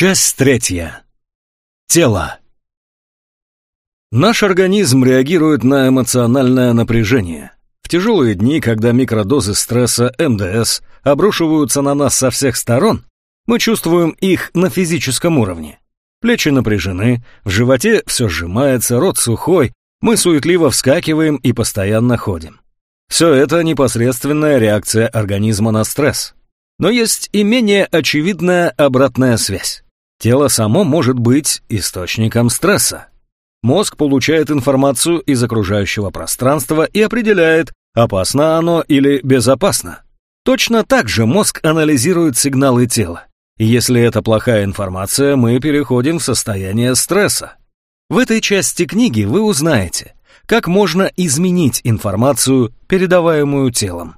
Часть третья. Тело. Наш организм реагирует на эмоциональное напряжение. В тяжелые дни, когда микродозы стресса МДС обрушиваются на нас со всех сторон, мы чувствуем их на физическом уровне. Плечи напряжены, в животе все сжимается, рот сухой, мы суетливо вскакиваем и постоянно ходим. Все это непосредственная реакция организма на стресс. Но есть и менее очевидная обратная связь. Тело само может быть источником стресса. Мозг получает информацию из окружающего пространства и определяет, опасно оно или безопасно. Точно так же мозг анализирует сигналы тела. Если это плохая информация, мы переходим в состояние стресса. В этой части книги вы узнаете, как можно изменить информацию, передаваемую телом.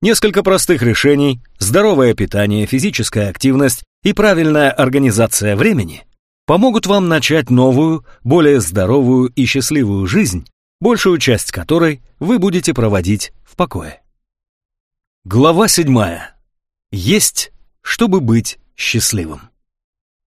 Несколько простых решений, здоровое питание, физическая активность и правильная организация времени помогут вам начать новую, более здоровую и счастливую жизнь, большую часть которой вы будете проводить в покое. Глава седьмая. Есть, чтобы быть счастливым.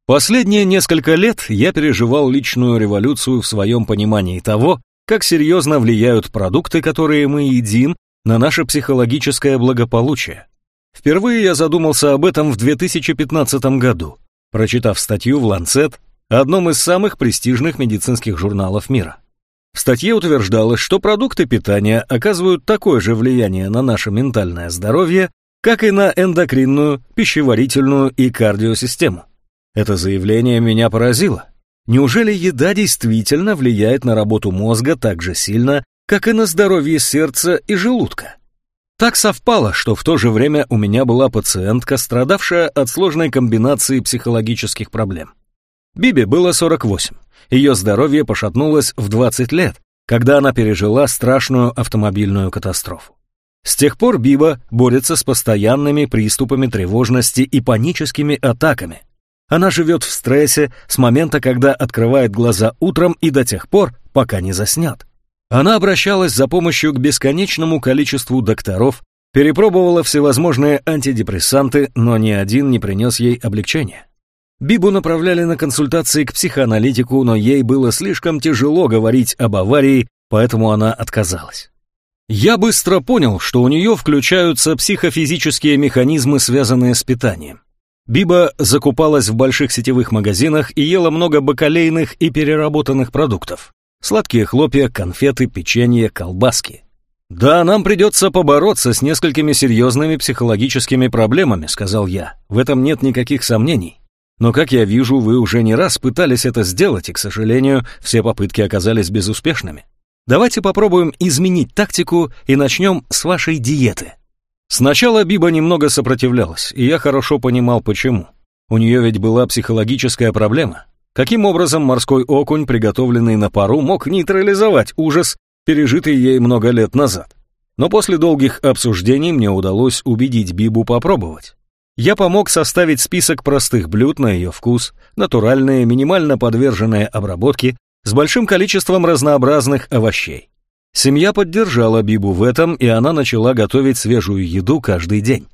Последние несколько лет я переживал личную революцию в своем понимании того, как серьезно влияют продукты, которые мы едим на наше психологическое благополучие. Впервые я задумался об этом в 2015 году, прочитав статью в Lancet, одном из самых престижных медицинских журналов мира. В статье утверждалось, что продукты питания оказывают такое же влияние на наше ментальное здоровье, как и на эндокринную, пищеварительную и кардиосистему. Это заявление меня поразило. Неужели еда действительно влияет на работу мозга так же сильно, как и на здоровье сердца и желудка. Так совпало, что в то же время у меня была пациентка, страдавшая от сложной комбинации психологических проблем. Бибе было 48. Ее здоровье пошатнулось в 20 лет, когда она пережила страшную автомобильную катастрофу. С тех пор Биба борется с постоянными приступами тревожности и паническими атаками. Она живет в стрессе с момента, когда открывает глаза утром и до тех пор, пока не заснет. Она обращалась за помощью к бесконечному количеству докторов, перепробовала всевозможные антидепрессанты, но ни один не принес ей облегчения. Бибу направляли на консультации к психоаналитику, но ей было слишком тяжело говорить об аварии, поэтому она отказалась. Я быстро понял, что у нее включаются психофизические механизмы, связанные с питанием. Биба закупалась в больших сетевых магазинах и ела много бакалейных и переработанных продуктов. Сладкие хлопья, конфеты, печенье, колбаски. «Да, нам придется побороться с несколькими серьезными психологическими проблемами», — сказал я. «В этом нет никаких сомнений. Но, как я вижу, вы уже не раз пытались это сделать, и, к сожалению, все попытки оказались безуспешными. Давайте попробуем изменить тактику и начнем с вашей диеты». Сначала Биба немного сопротивлялась, и я хорошо понимал, почему. У нее ведь была психологическая проблема. Каким образом морской окунь, приготовленный на пару, мог нейтрализовать ужас, пережитый ей много лет назад? Но после долгих обсуждений мне удалось убедить Бибу попробовать. Я помог составить список простых блюд на ее вкус, натуральные, минимально подверженные обработке, с большим количеством разнообразных овощей. Семья поддержала Бибу в этом, и она начала готовить свежую еду каждый день.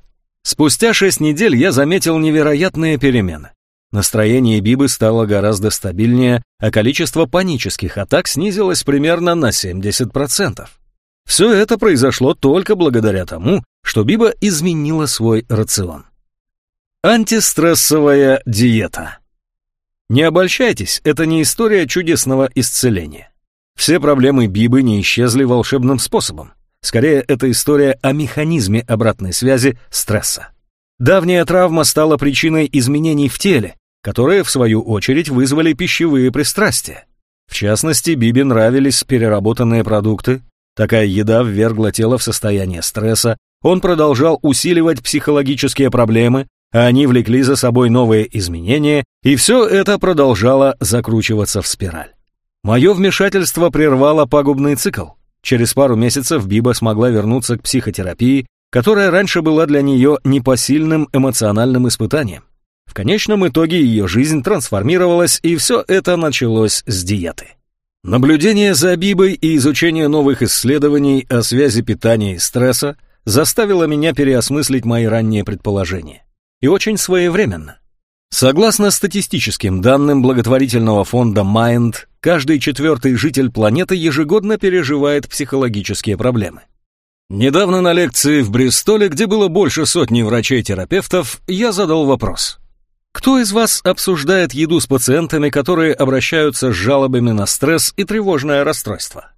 Спустя шесть недель я заметил невероятные перемены. Настроение Бибы стало гораздо стабильнее, а количество панических атак снизилось примерно на 70%. Все это произошло только благодаря тому, что Биба изменила свой рацион. Антистрессовая диета. Не обольщайтесь, это не история чудесного исцеления. Все проблемы Бибы не исчезли волшебным способом. Скорее, это история о механизме обратной связи стресса. Давняя травма стала причиной изменений в теле, которые, в свою очередь, вызвали пищевые пристрастия. В частности, Бибе нравились переработанные продукты, такая еда ввергла тело в состояние стресса, он продолжал усиливать психологические проблемы, а они влекли за собой новые изменения, и все это продолжало закручиваться в спираль. Мое вмешательство прервало пагубный цикл. Через пару месяцев Биба смогла вернуться к психотерапии, которая раньше была для нее непосильным эмоциональным испытанием. В конечном итоге ее жизнь трансформировалась, и все это началось с диеты. Наблюдение за Бибой и изучение новых исследований о связи питания и стресса заставило меня переосмыслить мои ранние предположения. И очень своевременно. Согласно статистическим данным благотворительного фонда Mind, каждый четвертый житель планеты ежегодно переживает психологические проблемы. Недавно на лекции в Бристоле, где было больше сотни врачей-терапевтов, я задал вопрос. Кто из вас обсуждает еду с пациентами, которые обращаются с жалобами на стресс и тревожное расстройство?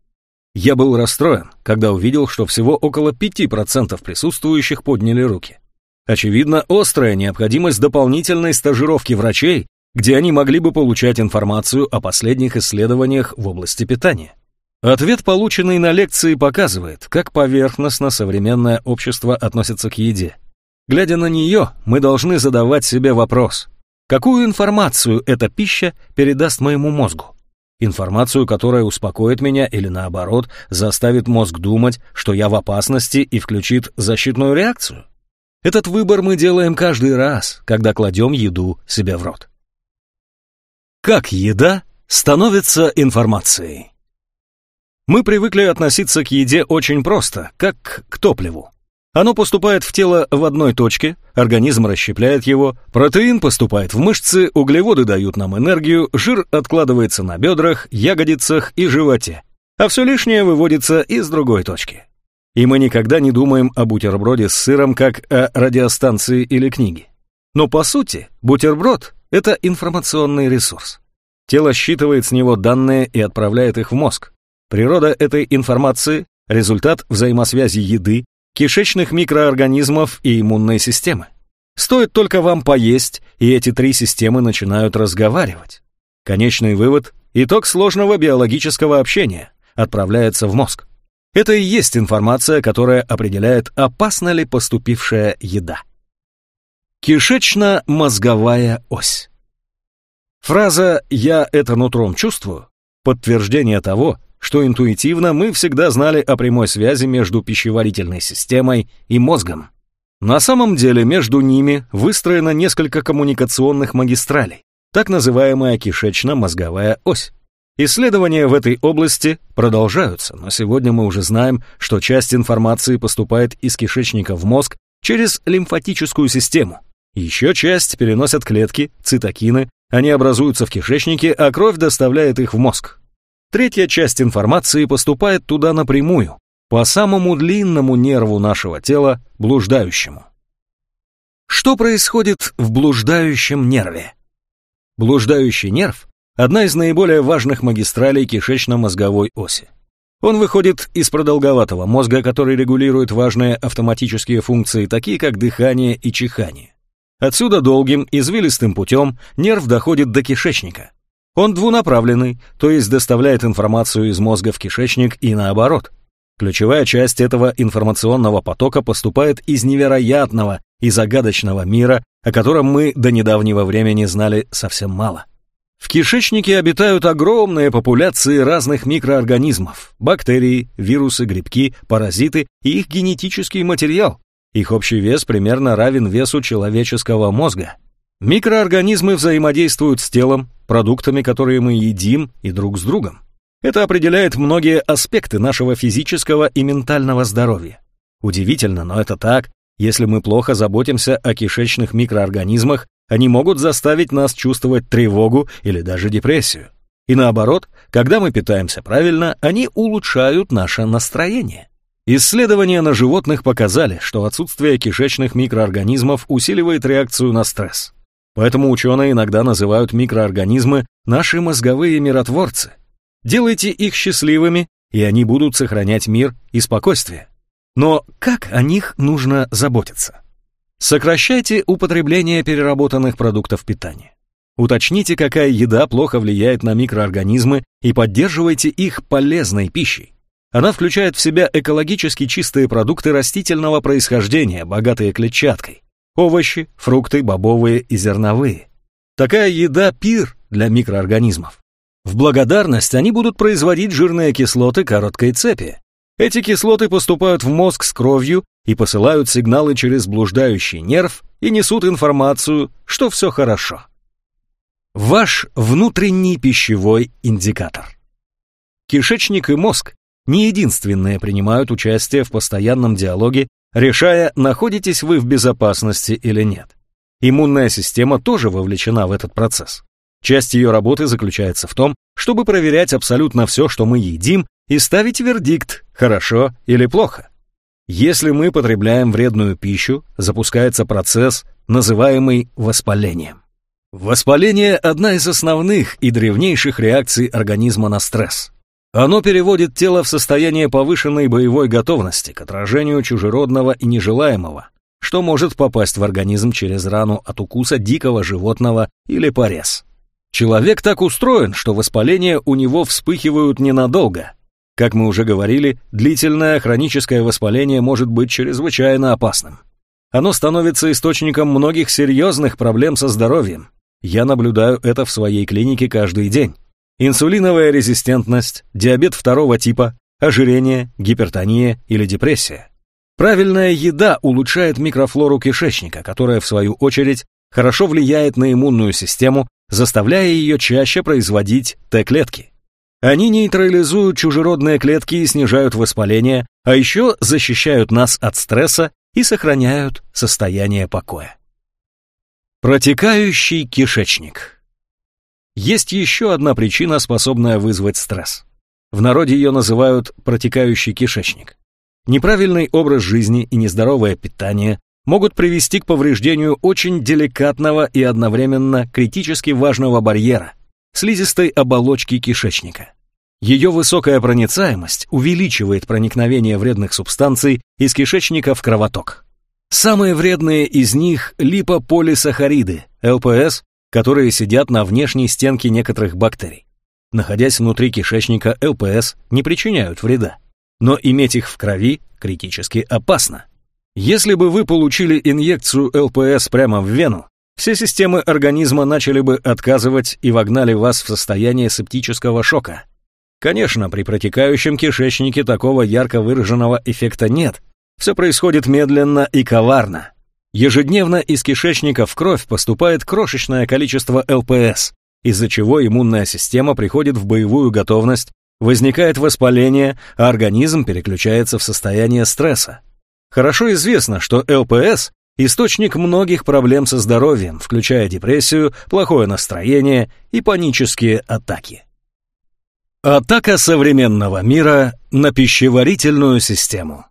Я был расстроен, когда увидел, что всего около 5% присутствующих подняли руки. Очевидно, острая необходимость дополнительной стажировки врачей, где они могли бы получать информацию о последних исследованиях в области питания. Ответ, полученный на лекции, показывает, как поверхностно современное общество относится к еде. Глядя на нее, мы должны задавать себе вопрос, какую информацию эта пища передаст моему мозгу? Информацию, которая успокоит меня или наоборот, заставит мозг думать, что я в опасности и включит защитную реакцию? Этот выбор мы делаем каждый раз, когда кладем еду себе в рот. Как еда становится информацией? Мы привыкли относиться к еде очень просто, как к топливу. Оно поступает в тело в одной точке, организм расщепляет его, протеин поступает в мышцы, углеводы дают нам энергию, жир откладывается на бедрах, ягодицах и животе, а все лишнее выводится из другой точки. И мы никогда не думаем о бутерброде с сыром как о радиостанции или книге. Но по сути, бутерброд — это информационный ресурс. Тело считывает с него данные и отправляет их в мозг. Природа этой информации — результат взаимосвязи еды, кишечных микроорганизмов и иммунной системы. Стоит только вам поесть, и эти три системы начинают разговаривать. Конечный вывод — итог сложного биологического общения отправляется в мозг. Это и есть информация, которая определяет, опасна ли поступившая еда. Кишечно-мозговая ось. Фраза «я это нутром чувствую» — подтверждение того, что интуитивно мы всегда знали о прямой связи между пищеварительной системой и мозгом. На самом деле между ними выстроено несколько коммуникационных магистралей, так называемая кишечно-мозговая ось. Исследования в этой области продолжаются, но сегодня мы уже знаем, что часть информации поступает из кишечника в мозг через лимфатическую систему. Еще часть переносят клетки, цитокины, они образуются в кишечнике, а кровь доставляет их в мозг. Третья часть информации поступает туда напрямую, по самому длинному нерву нашего тела, блуждающему. Что происходит в блуждающем нерве? Блуждающий нерв – одна из наиболее важных магистралей кишечно-мозговой оси. Он выходит из продолговатого мозга, который регулирует важные автоматические функции, такие как дыхание и чихание. Отсюда долгим, извилистым путем нерв доходит до кишечника. Он двунаправленный, то есть доставляет информацию из мозга в кишечник и наоборот. Ключевая часть этого информационного потока поступает из невероятного и загадочного мира, о котором мы до недавнего времени знали совсем мало. В кишечнике обитают огромные популяции разных микроорганизмов, бактерии, вирусы, грибки, паразиты и их генетический материал. Их общий вес примерно равен весу человеческого мозга. Микроорганизмы взаимодействуют с телом, продуктами, которые мы едим, и друг с другом. Это определяет многие аспекты нашего физического и ментального здоровья. Удивительно, но это так. Если мы плохо заботимся о кишечных микроорганизмах, они могут заставить нас чувствовать тревогу или даже депрессию. И наоборот, когда мы питаемся правильно, они улучшают наше настроение. Исследования на животных показали, что отсутствие кишечных микроорганизмов усиливает реакцию на стресс. Поэтому ученые иногда называют микроорганизмы наши мозговые миротворцы. Делайте их счастливыми, и они будут сохранять мир и спокойствие. Но как о них нужно заботиться? Сокращайте употребление переработанных продуктов питания. Уточните, какая еда плохо влияет на микроорганизмы и поддерживайте их полезной пищей. Она включает в себя экологически чистые продукты растительного происхождения, богатые клетчаткой, овощи, фрукты, бобовые и зерновые. Такая еда – пир для микроорганизмов. В благодарность они будут производить жирные кислоты короткой цепи. Эти кислоты поступают в мозг с кровью и посылают сигналы через блуждающий нерв и несут информацию, что все хорошо. Ваш внутренний пищевой индикатор. Кишечник и мозг не единственные принимают участие в постоянном диалоге решая, находитесь вы в безопасности или нет. Иммунная система тоже вовлечена в этот процесс. Часть ее работы заключается в том, чтобы проверять абсолютно все, что мы едим, и ставить вердикт, хорошо или плохо. Если мы потребляем вредную пищу, запускается процесс, называемый воспалением. Воспаление – одна из основных и древнейших реакций организма на стресс. Оно переводит тело в состояние повышенной боевой готовности к отражению чужеродного и нежелаемого, что может попасть в организм через рану от укуса дикого животного или порез. Человек так устроен, что воспаления у него вспыхивают ненадолго. Как мы уже говорили, длительное хроническое воспаление может быть чрезвычайно опасным. Оно становится источником многих серьезных проблем со здоровьем, я наблюдаю это в своей клинике каждый день. Инсулиновая резистентность, диабет второго типа, ожирение, гипертония или депрессия. Правильная еда улучшает микрофлору кишечника, которая, в свою очередь, хорошо влияет на иммунную систему, заставляя ее чаще производить Т-клетки. Они нейтрализуют чужеродные клетки и снижают воспаление, а еще защищают нас от стресса и сохраняют состояние покоя. Протекающий кишечник. Есть еще одна причина, способная вызвать стресс. В народе ее называют протекающий кишечник. Неправильный образ жизни и нездоровое питание могут привести к повреждению очень деликатного и одновременно критически важного барьера – слизистой оболочки кишечника. Ее высокая проницаемость увеличивает проникновение вредных субстанций из кишечника в кровоток. Самые вредные из них – липополисахариды, ЛПС, которые сидят на внешней стенке некоторых бактерий. Находясь внутри кишечника, ЛПС не причиняют вреда. Но иметь их в крови критически опасно. Если бы вы получили инъекцию ЛПС прямо в вену, все системы организма начали бы отказывать и вогнали вас в состояние септического шока. Конечно, при протекающем кишечнике такого ярко выраженного эффекта нет – все происходит медленно и коварно. Ежедневно из кишечника в кровь поступает крошечное количество ЛПС, из-за чего иммунная система приходит в боевую готовность, возникает воспаление, а организм переключается в состояние стресса. Хорошо известно, что ЛПС – источник многих проблем со здоровьем, включая депрессию, плохое настроение и панические атаки. Атака современного мира на пищеварительную систему.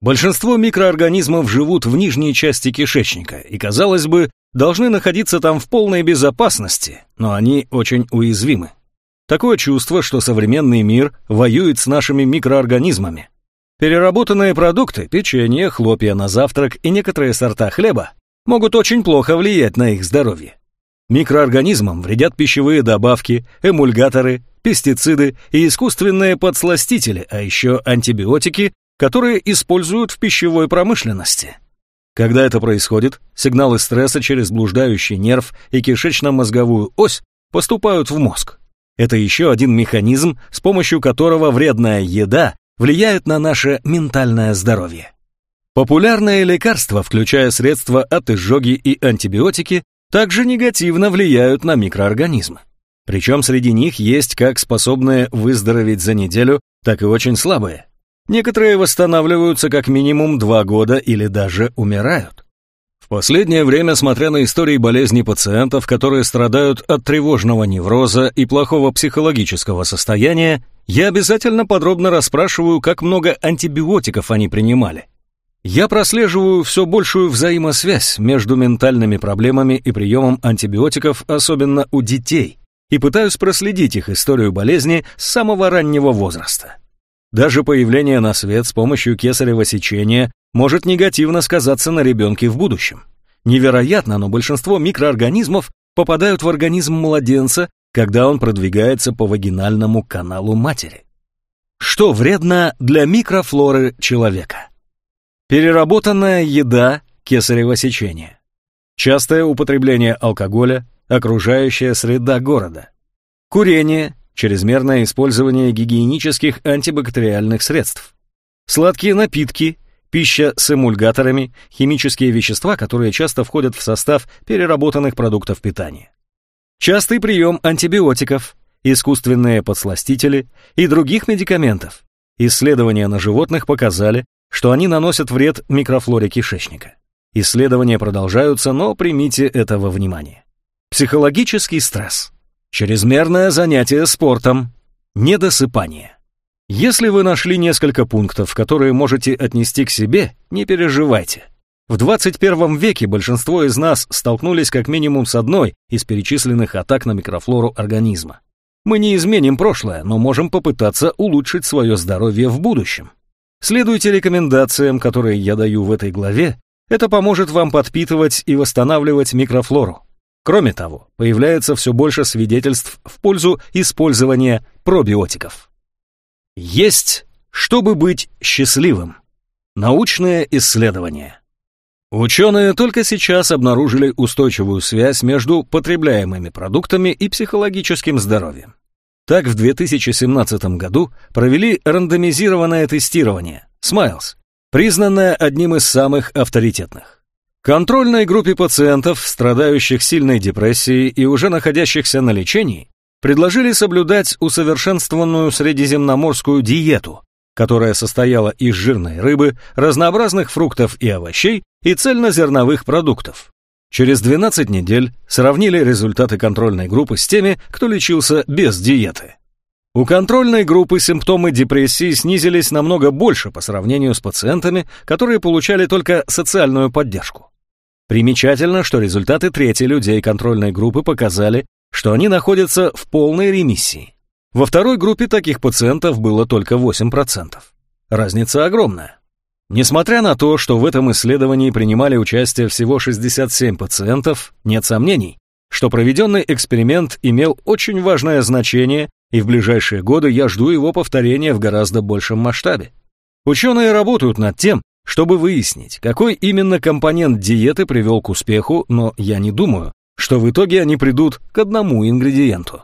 Большинство микроорганизмов живут в нижней части кишечника и, казалось бы, должны находиться там в полной безопасности, но они очень уязвимы. Такое чувство, что современный мир воюет с нашими микроорганизмами. Переработанные продукты, печенье, хлопья на завтрак и некоторые сорта хлеба могут очень плохо влиять на их здоровье. Микроорганизмам вредят пищевые добавки, эмульгаторы, пестициды и искусственные подсластители, а еще антибиотики которые используют в пищевой промышленности. Когда это происходит, сигналы стресса через блуждающий нерв и кишечно-мозговую ось поступают в мозг. Это еще один механизм, с помощью которого вредная еда влияет на наше ментальное здоровье. Популярные лекарства, включая средства от изжоги и антибиотики, также негативно влияют на микроорганизмы. Причем среди них есть как способные выздороветь за неделю, так и очень слабые. Некоторые восстанавливаются как минимум два года или даже умирают. В последнее время, смотря на истории болезней пациентов, которые страдают от тревожного невроза и плохого психологического состояния, я обязательно подробно расспрашиваю, как много антибиотиков они принимали. Я прослеживаю все большую взаимосвязь между ментальными проблемами и приемом антибиотиков, особенно у детей, и пытаюсь проследить их историю болезни с самого раннего возраста. Даже появление на свет с помощью кесарево сечения может негативно сказаться на ребенке в будущем. Невероятно, но большинство микроорганизмов попадают в организм младенца, когда он продвигается по вагинальному каналу матери. Что вредно для микрофлоры человека? Переработанная еда кесарево сечения. Частое употребление алкоголя, окружающая среда города. Курение, чрезмерное использование гигиенических антибактериальных средств. Сладкие напитки, пища с эмульгаторами, химические вещества, которые часто входят в состав переработанных продуктов питания. Частый прием антибиотиков, искусственные подсластители и других медикаментов. Исследования на животных показали, что они наносят вред микрофлоре кишечника. Исследования продолжаются, но примите это во внимание. Психологический стресс. Чрезмерное занятие спортом. Недосыпание. Если вы нашли несколько пунктов, которые можете отнести к себе, не переживайте. В 21 веке большинство из нас столкнулись как минимум с одной из перечисленных атак на микрофлору организма. Мы не изменим прошлое, но можем попытаться улучшить свое здоровье в будущем. Следуйте рекомендациям, которые я даю в этой главе, это поможет вам подпитывать и восстанавливать микрофлору. Кроме того, появляется все больше свидетельств в пользу использования пробиотиков. Есть, чтобы быть счастливым. Научное исследование. Ученые только сейчас обнаружили устойчивую связь между потребляемыми продуктами и психологическим здоровьем. Так, в 2017 году провели рандомизированное тестирование Smiles, признанное одним из самых авторитетных. Контрольной группе пациентов, страдающих сильной депрессией и уже находящихся на лечении, предложили соблюдать усовершенствованную средиземноморскую диету, которая состояла из жирной рыбы, разнообразных фруктов и овощей и цельнозерновых продуктов. Через 12 недель сравнили результаты контрольной группы с теми, кто лечился без диеты. У контрольной группы симптомы депрессии снизились намного больше по сравнению с пациентами, которые получали только социальную поддержку. Примечательно, что результаты трети людей контрольной группы показали, что они находятся в полной ремиссии. Во второй группе таких пациентов было только 8%. Разница огромная. Несмотря на то, что в этом исследовании принимали участие всего 67 пациентов, нет сомнений, что проведенный эксперимент имел очень важное значение, и в ближайшие годы я жду его повторения в гораздо большем масштабе. Ученые работают над тем, чтобы выяснить, какой именно компонент диеты привел к успеху, но я не думаю, что в итоге они придут к одному ингредиенту.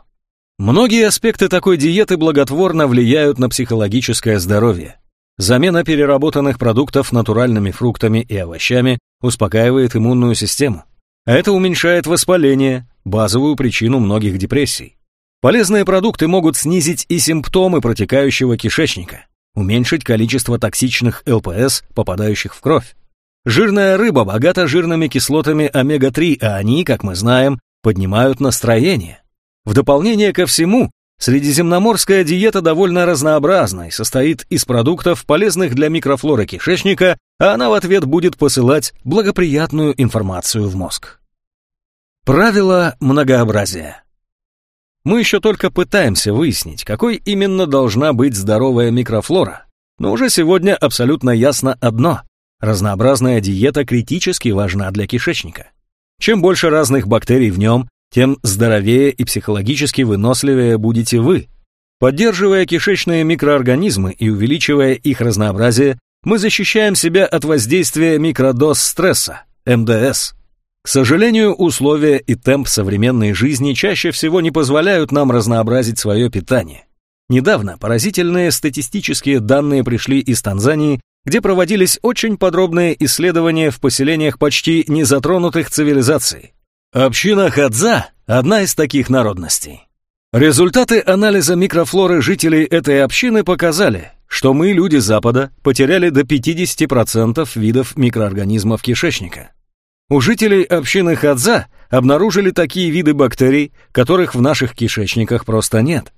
Многие аспекты такой диеты благотворно влияют на психологическое здоровье. Замена переработанных продуктов натуральными фруктами и овощами успокаивает иммунную систему. Это уменьшает воспаление, базовую причину многих депрессий. Полезные продукты могут снизить и симптомы протекающего кишечника, уменьшить количество токсичных ЛПС, попадающих в кровь. Жирная рыба богата жирными кислотами омега-3, а они, как мы знаем, поднимают настроение. В дополнение ко всему, средиземноморская диета довольно разнообразна и состоит из продуктов, полезных для микрофлоры кишечника, а она в ответ будет посылать благоприятную информацию в мозг. Правило многообразия. Мы еще только пытаемся выяснить, какой именно должна быть здоровая микрофлора, но уже сегодня абсолютно ясно одно – Разнообразная диета критически важна для кишечника. Чем больше разных бактерий в нем, тем здоровее и психологически выносливее будете вы. Поддерживая кишечные микроорганизмы и увеличивая их разнообразие, мы защищаем себя от воздействия микродоз стресса, МДС. К сожалению, условия и темп современной жизни чаще всего не позволяют нам разнообразить свое питание. Недавно поразительные статистические данные пришли из Танзании где проводились очень подробные исследования в поселениях почти незатронутых цивилизаций. Община Хадза – одна из таких народностей. Результаты анализа микрофлоры жителей этой общины показали, что мы, люди Запада, потеряли до 50% видов микроорганизмов кишечника. У жителей общины Хадза обнаружили такие виды бактерий, которых в наших кишечниках просто нет.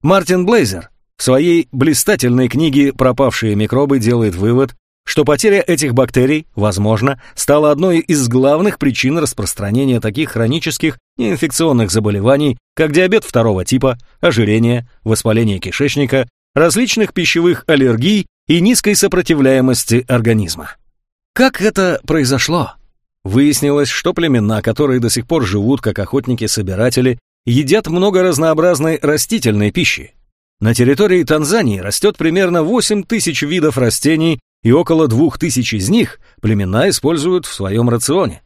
Мартин Блейзер, в своей блистательной книге «Пропавшие микробы» делает вывод, что потеря этих бактерий, возможно, стала одной из главных причин распространения таких хронических неинфекционных заболеваний, как диабет второго типа, ожирение, воспаление кишечника, различных пищевых аллергий и низкой сопротивляемости организма. Как это произошло? Выяснилось, что племена, которые до сих пор живут как охотники-собиратели, едят много разнообразной растительной пищи, на территории Танзании растет примерно 8 тысяч видов растений, и около двух тысяч из них племена используют в своем рационе.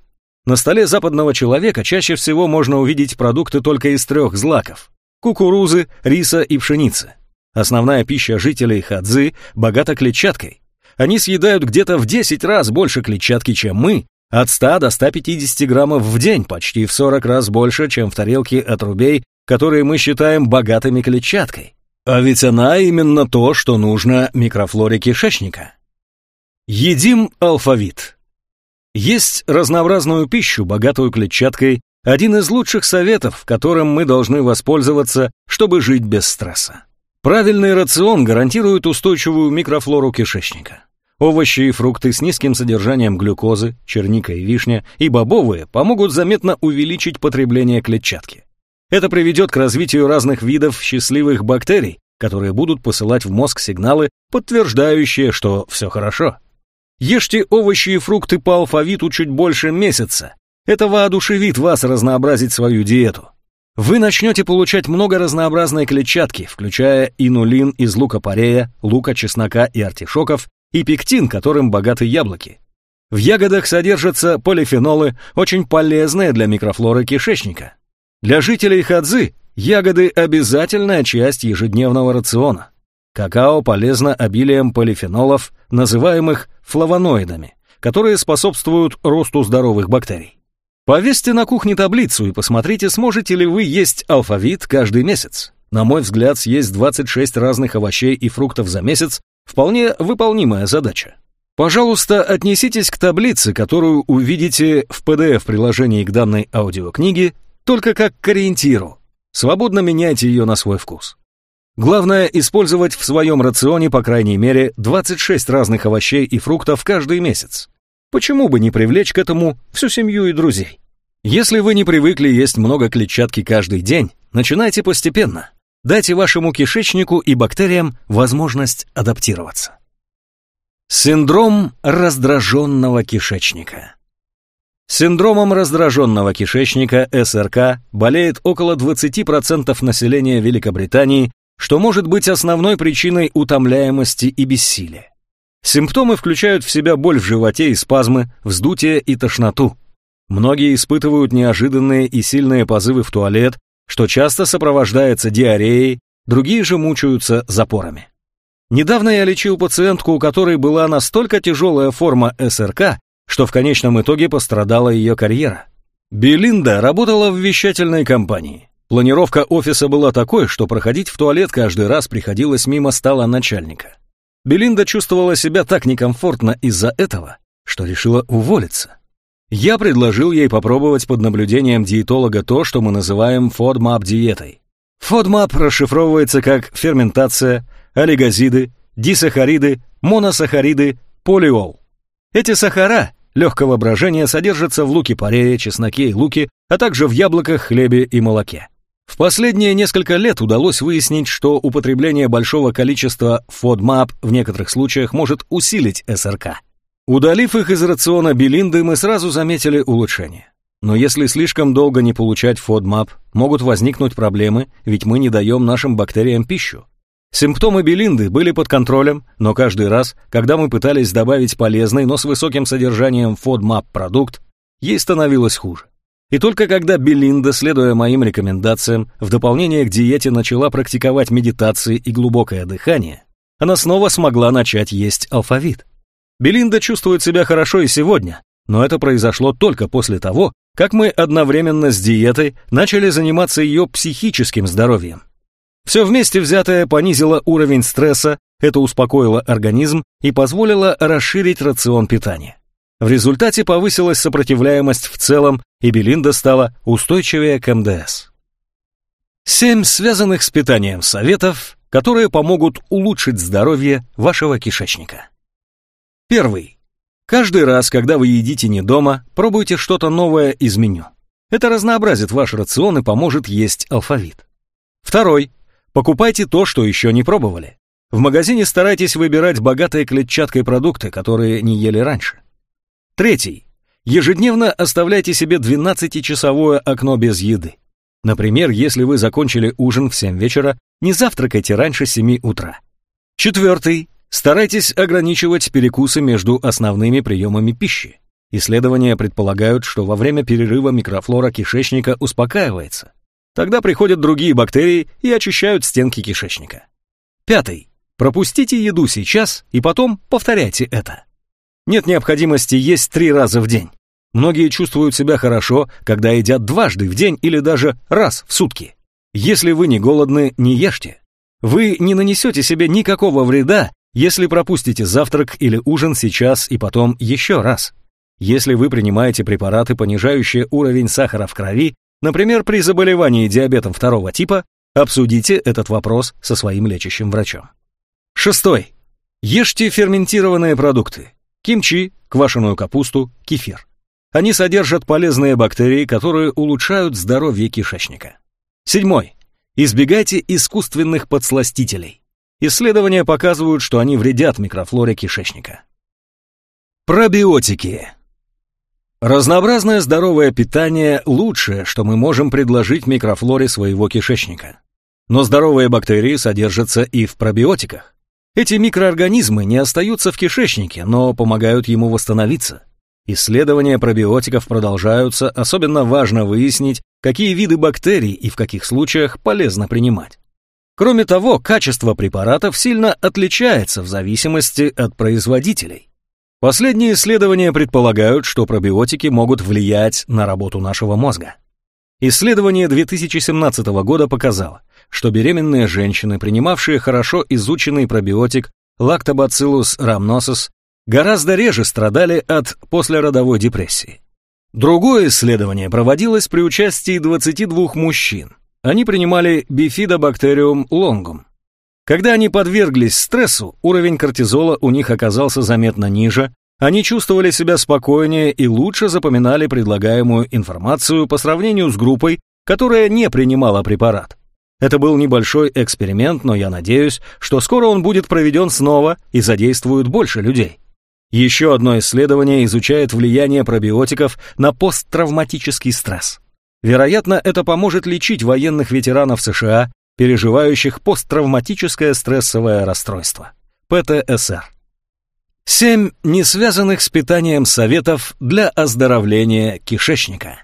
На столе западного человека чаще всего можно увидеть продукты только из трех злаков – кукурузы, риса и пшеницы. Основная пища жителей Хадзы богата клетчаткой. Они съедают где-то в 10 раз больше клетчатки, чем мы, от 100 до 150 граммов в день, почти в 40 раз больше, чем в тарелке отрубей, которые мы считаем богатыми клетчаткой. А ведь она именно то, что нужно микрофлоре кишечника. Едим алфавит. Есть разнообразную пищу, богатую клетчаткой, один из лучших советов, которым мы должны воспользоваться, чтобы жить без стресса. Правильный рацион гарантирует устойчивую микрофлору кишечника. Овощи и фрукты с низким содержанием глюкозы, черника и вишня, и бобовые помогут заметно увеличить потребление клетчатки. Это приведет к развитию разных видов счастливых бактерий, которые будут посылать в мозг сигналы, подтверждающие, что все хорошо. Ешьте овощи и фрукты по алфавиту чуть больше месяца. Это воодушевит вас разнообразить свою диету. Вы начнете получать много разнообразной клетчатки, включая инулин из лука-порея, лука, чеснока и артишоков, и пектин, которым богаты яблоки. В ягодах содержатся полифенолы, очень полезные для микрофлоры кишечника. Для жителей Хадзы ягоды – обязательная часть ежедневного рациона. Какао полезно обилием полифенолов, называемых флавоноидами, которые способствуют росту здоровых бактерий. Повесьте на кухне таблицу и посмотрите, сможете ли вы есть алфавит каждый месяц. На мой взгляд, съесть 26 разных овощей и фруктов за месяц Вполне выполнимая задача. Пожалуйста, отнеситесь к таблице, которую увидите в PDF-приложении к данной аудиокниге, только как к ориентиру. Свободно меняйте ее на свой вкус. Главное использовать в своем рационе по крайней мере 26 разных овощей и фруктов каждый месяц. Почему бы не привлечь к этому всю семью и друзей? Если вы не привыкли есть много клетчатки каждый день, начинайте постепенно. Дайте вашему кишечнику и бактериям возможность адаптироваться. Синдром раздраженного кишечника. Синдромом раздраженного кишечника СРК болеет около 20% населения Великобритании, что может быть основной причиной утомляемости и бессилия. Симптомы включают в себя боль в животе и спазмы, вздутие и тошноту. Многие испытывают неожиданные и сильные позывы в туалет, что часто сопровождается диареей, другие же мучаются запорами. Недавно я лечил пациентку, у которой была настолько тяжелая форма СРК, что в конечном итоге пострадала ее карьера. Белинда работала в вещательной компании. Планировка офиса была такой, что проходить в туалет каждый раз приходилось мимо стола начальника. Белинда чувствовала себя так некомфортно из-за этого, что решила уволиться. Я предложил ей попробовать под наблюдением диетолога то, что мы называем FODMAP-диетой. FODMAP расшифровывается как ферментация, олигозиды, дисахариды, моносахариды, полиол. Эти сахара легкого брожения содержатся в луке-порее, чесноке и луке, а также в яблоках, хлебе и молоке. В последние несколько лет удалось выяснить, что употребление большого количества FODMAP в некоторых случаях может усилить СРК. Удалив их из рациона Белинды, мы сразу заметили улучшение. Но если слишком долго не получать FODMAP, могут возникнуть проблемы, ведь мы не даем нашим бактериям пищу. Симптомы Белинды были под контролем, но каждый раз, когда мы пытались добавить полезный, но с высоким содержанием FODMAP продукт, ей становилось хуже. И только когда Белинда, следуя моим рекомендациям, в дополнение к диете начала практиковать медитации и глубокое дыхание, она снова смогла начать есть алфавит. Белинда чувствует себя хорошо и сегодня, но это произошло только после того, как мы одновременно с диетой начали заниматься ее психическим здоровьем. Все вместе взятое понизило уровень стресса, это успокоило организм и позволило расширить рацион питания. В результате повысилась сопротивляемость в целом, и Белинда стала устойчивее к МДС. Семь связанных с питанием советов, которые помогут улучшить здоровье вашего кишечника. Первый. Каждый раз, когда вы едите не дома, пробуйте что-то новое из меню. Это разнообразит ваш рацион и поможет есть алфавит. Второй. Покупайте то, что еще не пробовали. В магазине старайтесь выбирать богатые клетчаткой продукты, которые не ели раньше. Третий. Ежедневно оставляйте себе 12-часовое окно без еды. Например, если вы закончили ужин в 7 вечера, не завтракайте раньше 7 утра. Четвертый. Старайтесь ограничивать перекусы между основными приемами пищи. Исследования предполагают, что во время перерыва микрофлора кишечника успокаивается. Тогда приходят другие бактерии и очищают стенки кишечника. Пятый. Пропустите еду сейчас и потом повторяйте это. Нет необходимости есть три раза в день. Многие чувствуют себя хорошо, когда едят дважды в день или даже раз в сутки. Если вы не голодны, не ешьте. Вы не нанесете себе никакого вреда, если пропустите завтрак или ужин сейчас и потом еще раз. Если вы принимаете препараты, понижающие уровень сахара в крови, например, при заболевании диабетом второго типа, обсудите этот вопрос со своим лечащим врачом. Шестой. Ешьте ферментированные продукты. Кимчи, квашеную капусту, кефир. Они содержат полезные бактерии, которые улучшают здоровье кишечника. Седьмой. Избегайте искусственных подсластителей. Исследования показывают, что они вредят микрофлоре кишечника. Пробиотики. Разнообразное здоровое питание – лучшее, что мы можем предложить микрофлоре своего кишечника. Но здоровые бактерии содержатся и в пробиотиках. Эти микроорганизмы не остаются в кишечнике, но помогают ему восстановиться. Исследования пробиотиков продолжаются, особенно важно выяснить, какие виды бактерий и в каких случаях полезно принимать. Кроме того, качество препаратов сильно отличается в зависимости от производителей. Последние исследования предполагают, что пробиотики могут влиять на работу нашего мозга. Исследование 2017 года показало, что беременные женщины, принимавшие хорошо изученный пробиотик Lactobacillus rhamnosus, гораздо реже страдали от послеродовой депрессии. Другое исследование проводилось при участии 22 мужчин. Они принимали бифидобактериум лонгум. Когда они подверглись стрессу, уровень кортизола у них оказался заметно ниже, они чувствовали себя спокойнее и лучше запоминали предлагаемую информацию по сравнению с группой, которая не принимала препарат. Это был небольшой эксперимент, но я надеюсь, что скоро он будет проведен снова и задействует больше людей. Еще одно исследование изучает влияние пробиотиков на посттравматический стресс. Вероятно, это поможет лечить военных ветеранов США, переживающих посттравматическое стрессовое расстройство, ПТСР. Семь не связанных с питанием советов для оздоровления кишечника.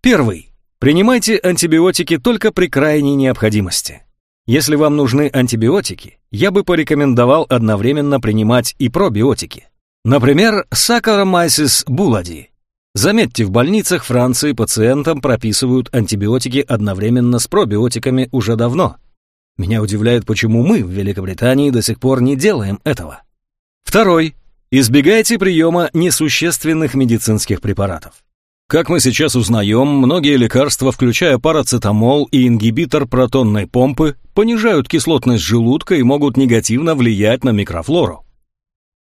Первый. Принимайте антибиотики только при крайней необходимости. Если вам нужны антибиотики, я бы порекомендовал одновременно принимать и пробиотики. Например, Saccharomyces boulardii. Заметьте, в больницах Франции пациентам прописывают антибиотики одновременно с пробиотиками уже давно. Меня удивляет, почему мы в Великобритании до сих пор не делаем этого. Второй. Избегайте приема несущественных медицинских препаратов. Как мы сейчас узнаем, многие лекарства, включая парацетамол и ингибитор протонной помпы, понижают кислотность желудка и могут негативно влиять на микрофлору.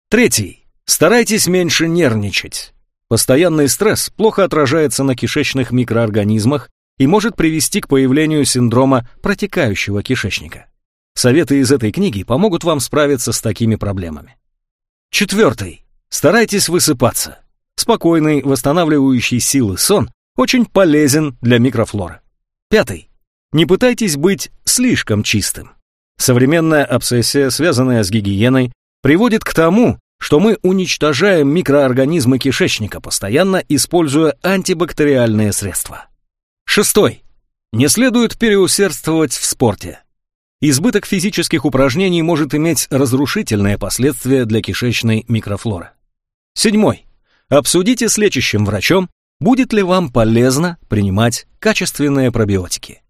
Третий. Старайтесь меньше нервничать. Постоянный стресс плохо отражается на кишечных микроорганизмах и может привести к появлению синдрома протекающего кишечника. Советы из этой книги помогут вам справиться с такими проблемами. Четвертый. Старайтесь высыпаться. Спокойный, восстанавливающий силы сон очень полезен для микрофлоры. Пятый. Не пытайтесь быть слишком чистым. Современная обсессия, связанная с гигиеной, приводит к тому, что мы уничтожаем микроорганизмы кишечника, постоянно используя антибактериальные средства. Шестой. Не следует переусердствовать в спорте. Избыток физических упражнений может иметь разрушительные последствия для кишечной микрофлоры. Седьмой. Обсудите с лечащим врачом, будет ли вам полезно принимать качественные пробиотики.